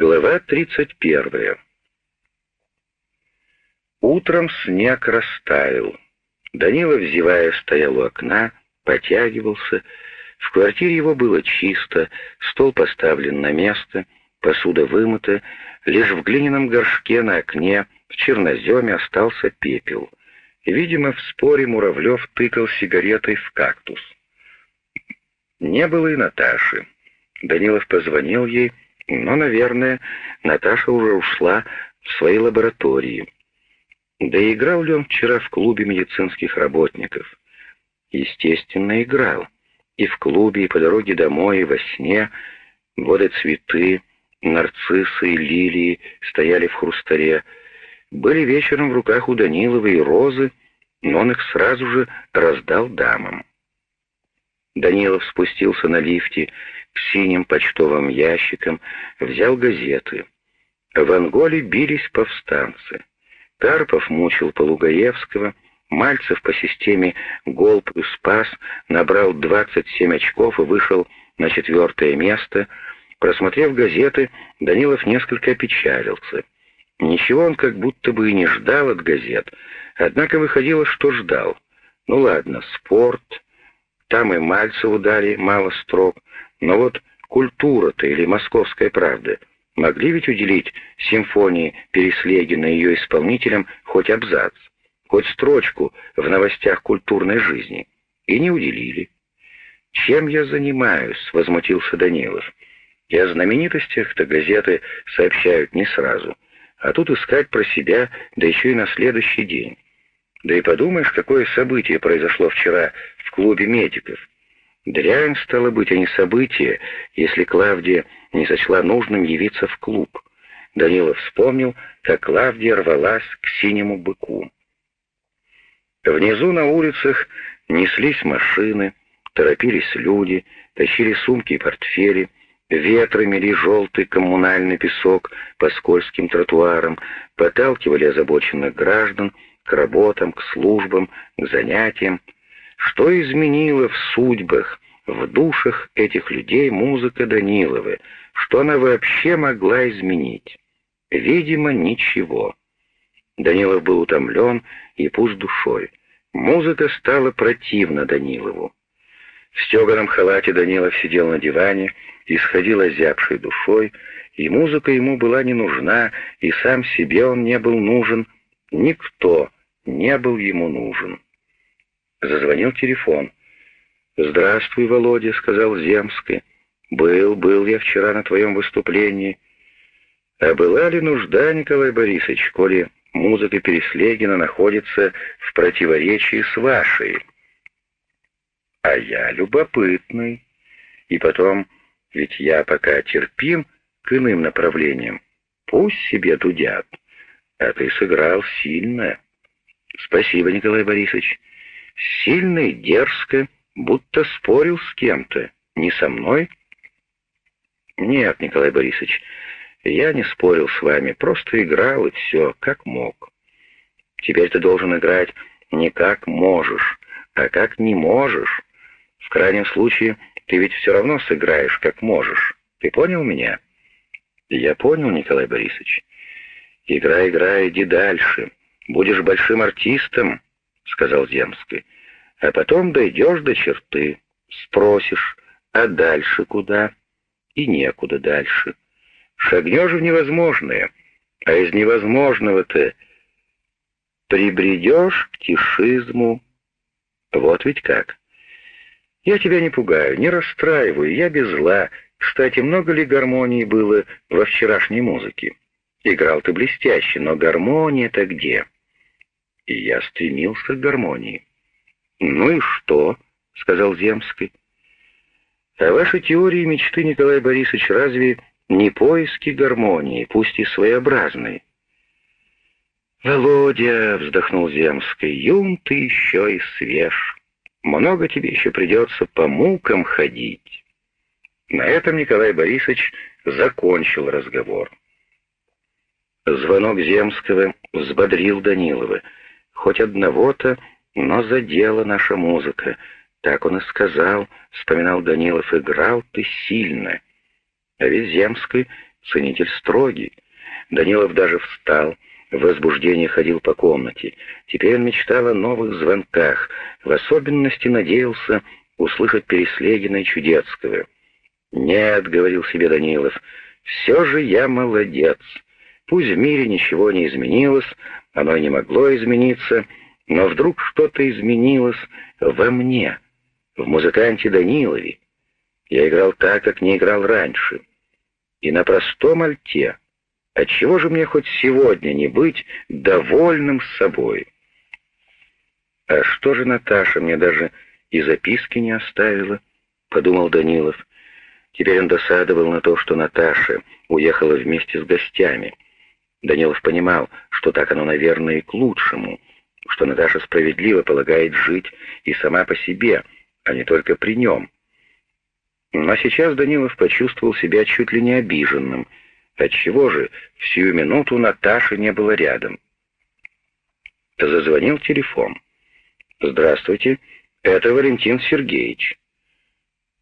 Глава 31. Утром снег растаял. Данилов, зевая, стоял у окна, потягивался. В квартире его было чисто, стол поставлен на место, посуда вымыта, лишь в глиняном горшке на окне в черноземе остался пепел. Видимо, в споре Муравлев тыкал сигаретой в кактус. Не было и Наташи. Данилов позвонил ей, но, наверное, Наташа уже ушла в свои лаборатории. Да и играл ли он вчера в клубе медицинских работников? Естественно, играл. И в клубе, и по дороге домой, и во сне. Годы цветы, нарциссы и лилии стояли в хрустаре. Были вечером в руках у Данилова и розы, но он их сразу же раздал дамам. Данилов спустился на лифте к синим почтовым ящикам, взял газеты. В Анголе бились повстанцы. Карпов мучил Полугаевского, Мальцев по системе «Голб» и «Спас» набрал 27 очков и вышел на четвертое место. Просмотрев газеты, Данилов несколько опечалился. Ничего он как будто бы и не ждал от газет, однако выходило, что ждал. Ну ладно, спорт, там и Мальцеву дали мало строк, но вот культура-то или московская правда могли ведь уделить симфонии Переслегина и ее исполнителям хоть абзац, хоть строчку в новостях культурной жизни. И не уделили. «Чем я занимаюсь?» — возмутился Данилов. «И о знаменитостях-то газеты сообщают не сразу, а тут искать про себя, да еще и на следующий день. Да и подумаешь, какое событие произошло вчера в клубе медиков. Дрянь, стало быть, а не событие, если Клавдия не сочла нужным явиться в клуб. Данилов вспомнил, как Клавдия рвалась к синему быку. Внизу на улицах неслись машины, торопились люди, тащили сумки и портфели, ветры мели желтый коммунальный песок по скользким тротуарам, подталкивали озабоченных граждан к работам, к службам, к занятиям. Что изменило в судьбах, в душах этих людей музыка Даниловы? Что она вообще могла изменить? Видимо, ничего. Данилов был утомлен и пуст душой. Музыка стала противна Данилову. В стеганом халате Данилов сидел на диване, исходил озябшей душой, и музыка ему была не нужна, и сам себе он не был нужен. Никто не был ему нужен. Зазвонил телефон. «Здравствуй, Володя», — сказал Земский. «Был, был я вчера на твоем выступлении». «А была ли нужда, Николай Борисович, коли музыка Переслегина находится в противоречии с вашей?» «А я любопытный. И потом, ведь я пока терпим к иным направлениям. Пусть себе дудят. А ты сыграл сильно». «Спасибо, Николай Борисович. Сильно и дерзко, будто спорил с кем-то. Не со мной?» «Нет, Николай Борисович, я не спорил с вами, просто играл и все, как мог. Теперь ты должен играть не как можешь, а как не можешь. В крайнем случае, ты ведь все равно сыграешь, как можешь. Ты понял меня?» «Я понял, Николай Борисович. Играй, играй, иди дальше. Будешь большим артистом, — сказал Земский, — а потом дойдешь до черты, спросишь, а дальше куда? И некуда дальше. Шагнешь в невозможное, а из невозможного-то прибредешь к тишизму. Вот ведь как. Я тебя не пугаю, не расстраиваю, я без зла. Кстати, много ли гармонии было во вчерашней музыке? Играл ты блестяще, но гармония-то где?» И я стремился к гармонии. «Ну и что?» — сказал Земский. «А ваши теории мечты, Николай Борисович, разве не поиски гармонии, пусть и своеобразной?» «Володя», — вздохнул Земский, — «юн ты еще и свеж. Много тебе еще придется по мукам ходить». На этом Николай Борисович закончил разговор. Звонок Земского взбодрил Данилова — Хоть одного-то, но задела наша музыка. Так он и сказал, вспоминал Данилов, играл ты сильно. А ведь Земский ценитель строгий. Данилов даже встал, в возбуждении ходил по комнате. Теперь он мечтал о новых звонках, в особенности надеялся услышать Переслегина и Чудецкого. «Нет», — говорил себе Данилов, — «все же я молодец. Пусть в мире ничего не изменилось, оно не могло измениться, но вдруг что-то изменилось во мне, в музыканте Данилове. Я играл так, как не играл раньше. И на простом альте. Отчего же мне хоть сегодня не быть довольным собой? А что же Наташа мне даже и записки не оставила? Подумал Данилов. Теперь он досадовал на то, что Наташа уехала вместе с гостями. Данилов понимал, что так оно, наверное, и к лучшему, что Наташа справедливо полагает жить и сама по себе, а не только при нем. Но сейчас Данилов почувствовал себя чуть ли не обиженным. Отчего же в сию минуту Наташи не было рядом? Зазвонил телефон. «Здравствуйте, это Валентин Сергеевич».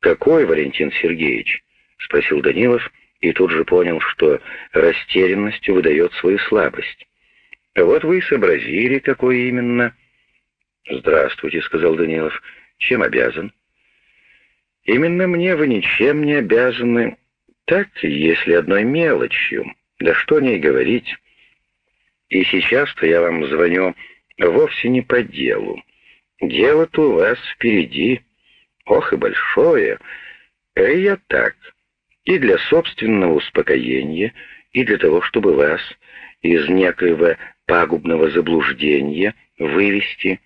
«Какой Валентин Сергеевич?» — спросил Данилов и тут же понял, что растерянностью выдает свою слабость. «Вот вы и сообразили, какой именно». «Здравствуйте», — сказал Данилов. «Чем обязан?» Именно мне вы ничем не обязаны. Так, если одной мелочью. Да что о ней говорить. И сейчас-то я вам звоню вовсе не по делу. Дело-то у вас впереди. Ох и большое. А я так. И для собственного успокоения, и для того, чтобы вас из некоего пагубного заблуждения вывести.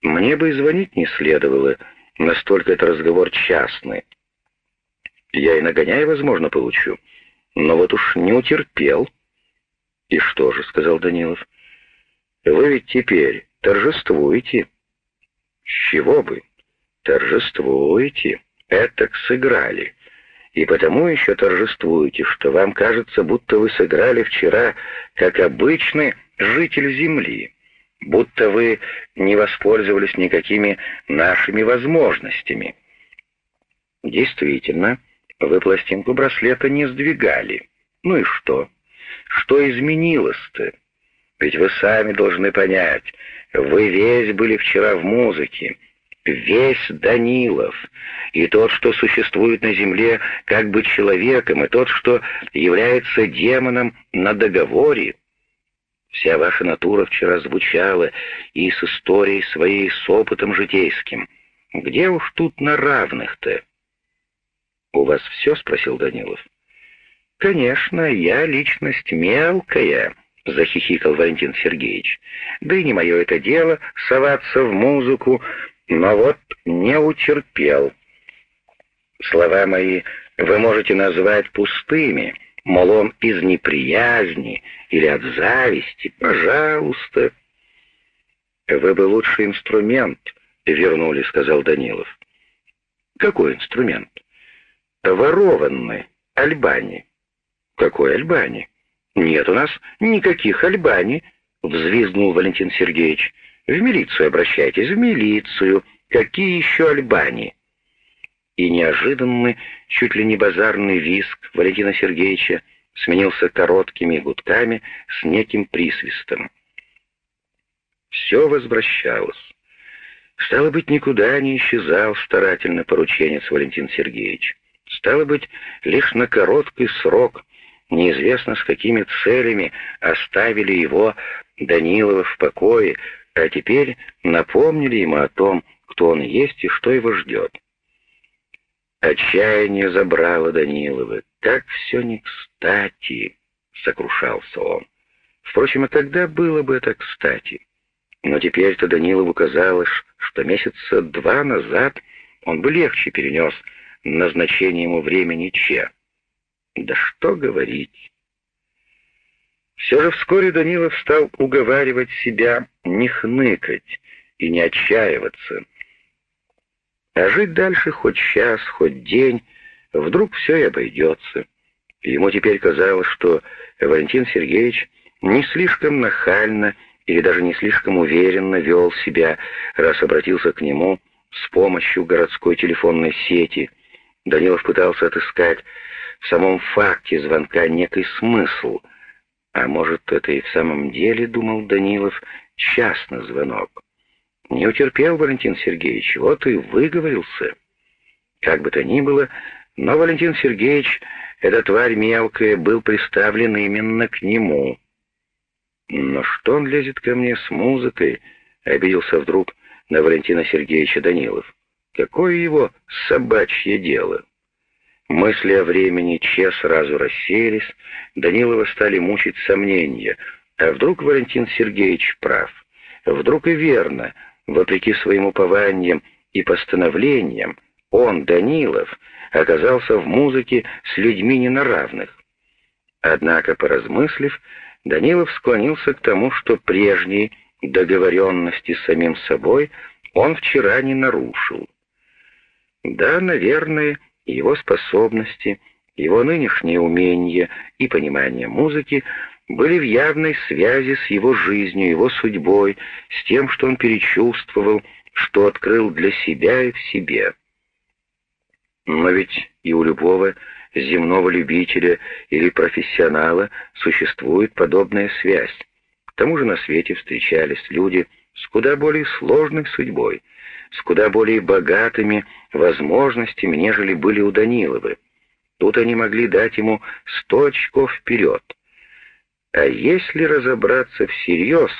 Мне бы и звонить не следовало, — Настолько это разговор частный. Я и нагоняй, возможно, получу. Но вот уж не утерпел. И что же, — сказал Данилов, — вы ведь теперь торжествуете. С чего бы? Торжествуете. Этак сыграли. И потому еще торжествуете, что вам кажется, будто вы сыграли вчера, как обычный житель Земли будто вы не воспользовались никакими нашими возможностями. Действительно, вы пластинку браслета не сдвигали. Ну и что? Что изменилось-то? Ведь вы сами должны понять, вы весь были вчера в музыке, весь Данилов, и тот, что существует на земле как бы человеком, и тот, что является демоном на договоре, Вся ваша натура вчера звучала и с историей своей, с опытом житейским. Где уж тут на равных-то?» «У вас все?» — спросил Данилов. «Конечно, я личность мелкая», — захихикал Валентин Сергеевич. «Да и не мое это дело соваться в музыку, но вот не утерпел. Слова мои вы можете назвать пустыми, мол, он из неприязни или от зависти, пожалуйста. «Вы бы лучший инструмент вернули», — сказал Данилов. «Какой инструмент?» «Ворованный. Альбани». «Какой Альбани?» «Нет у нас никаких Альбани», — взвизгнул Валентин Сергеевич. «В милицию обращайтесь, в милицию. Какие еще Альбани?» и неожиданный, чуть ли не базарный виск Валентина Сергеевича сменился короткими гудками с неким присвистом. Все возвращалось. Стало быть, никуда не исчезал старательно порученец Валентин Сергеевич. Стало быть, лишь на короткий срок, неизвестно с какими целями, оставили его Данилова в покое, а теперь напомнили ему о том, кто он есть и что его ждет. Отчаяние забрало Данилова. Как все не кстати, сокрушался он. Впрочем, а когда было бы это кстати? Но теперь-то Данилову казалось, что месяца два назад он бы легче перенес назначение ему времени Че. Да что говорить. Все же вскоре Данилов стал уговаривать себя не хныкать и не отчаиваться, а жить дальше хоть час, хоть день, вдруг все и обойдется. Ему теперь казалось, что Валентин Сергеевич не слишком нахально или даже не слишком уверенно вел себя, раз обратился к нему с помощью городской телефонной сети. Данилов пытался отыскать в самом факте звонка некий смысл. А может, это и в самом деле, думал Данилов, частный звонок. Не утерпел Валентин Сергеевич, вот и выговорился. Как бы то ни было, но Валентин Сергеевич, эта тварь мелкая, был приставлен именно к нему. Но что он лезет ко мне с музыкой? Обиделся вдруг на Валентина Сергеевича Данилов. Какое его собачье дело? Мысли о времени Че сразу рассеялись, Данилова стали мучить сомнения. А вдруг Валентин Сергеевич прав? Вдруг и верно, вопреки своим упованиям и постановлениям, он, Данилов, оказался в музыке с людьми не на равных. Однако, поразмыслив, Данилов склонился к тому, что прежние договоренности с самим собой он вчера не нарушил. Да, наверное, его способности, его нынешнее умение и понимание музыки были в явной связи с его жизнью, его судьбой, с тем, что он перечувствовал, что открыл для себя и в себе. Но ведь и у любого земного любителя или профессионала существует подобная связь. К тому же на свете встречались люди с куда более сложной судьбой, с куда более богатыми возможностями, нежели были у Даниловы. Тут они могли дать ему сто очков вперед. А если разобраться всерьез,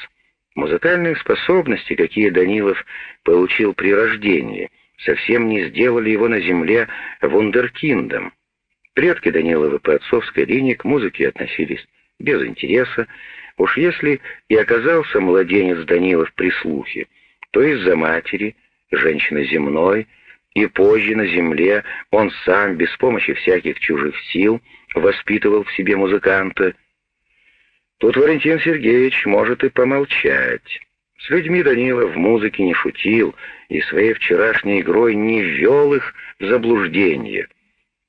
музыкальные способности, какие Данилов получил при рождении, совсем не сделали его на земле вундеркиндом. Предки Данилова по отцовской линии к музыке относились без интереса. Уж если и оказался младенец Данилов при слухе, то из-за матери, женщины земной, и позже на земле он сам, без помощи всяких чужих сил, воспитывал в себе музыканта. Тут Валентин Сергеевич может и помолчать. С людьми Данила в музыке не шутил и своей вчерашней игрой не ввел их в заблуждение.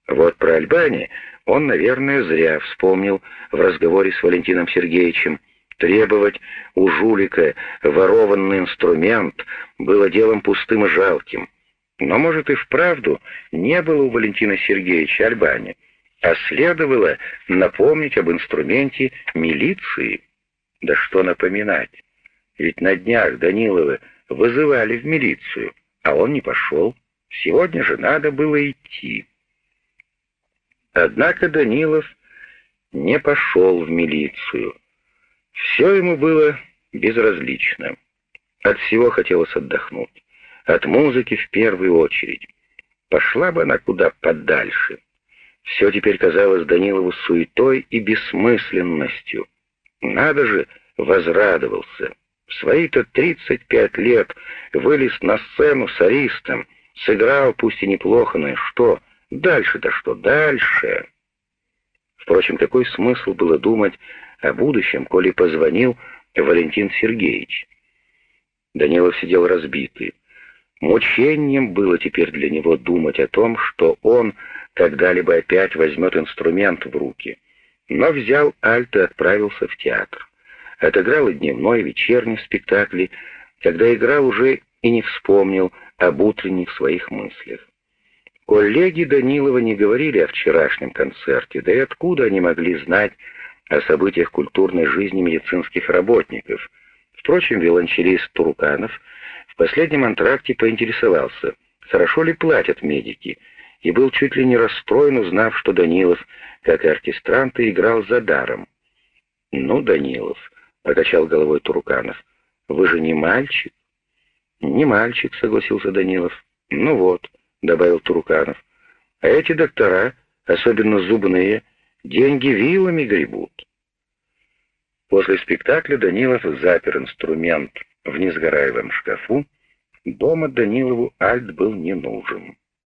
Вот про Альбани он, наверное, зря вспомнил в разговоре с Валентином Сергеевичем. Требовать у жулика ворованный инструмент было делом пустым и жалким. Но, может, и вправду не было у Валентина Сергеевича Альбани, а следовало напомнить об инструменте милиции. Да что напоминать? Ведь на днях Данилова вызывали в милицию, а он не пошел. Сегодня же надо было идти. Однако Данилов не пошел в милицию. Все ему было безразлично. От всего хотелось отдохнуть. От музыки в первую очередь. Пошла бы она куда подальше. Все теперь казалось Данилову суетой и бессмысленностью. Надо же, возрадовался. В свои-то 35 лет вылез на сцену с аристом, сыграл, пусть и неплохо, но и что — Дальше-то что? Дальше. Впрочем, какой смысл было думать о будущем, коли позвонил Валентин Сергеевич? Данилов сидел разбитый. Мучением было теперь для него думать о том, что он когда-либо опять возьмет инструмент в руки. Но взял альт и отправился в театр. Отыграл и дневной, и вечерний спектакли, когда играл уже и не вспомнил об утренних своих мыслях. Коллеги Данилова не говорили о вчерашнем концерте, да и откуда они могли знать о событиях культурной жизни медицинских работников. Впрочем, виолончелист Туруканов в последнем антракте поинтересовался, хорошо ли платят медики, и был чуть ли не расстроен, узнав, что Данилов, как и оркестранты, играл за даром. «Ну, Данилов», — покачал головой Туруканов, — «вы же не мальчик?» «Не мальчик», — согласился Данилов. «Ну вот» добавил Туруканов. А эти доктора, особенно зубные, деньги вилами гребут. После спектакля Данилов запер инструмент в несгораемом шкафу. Дома Данилову альт был не нужен.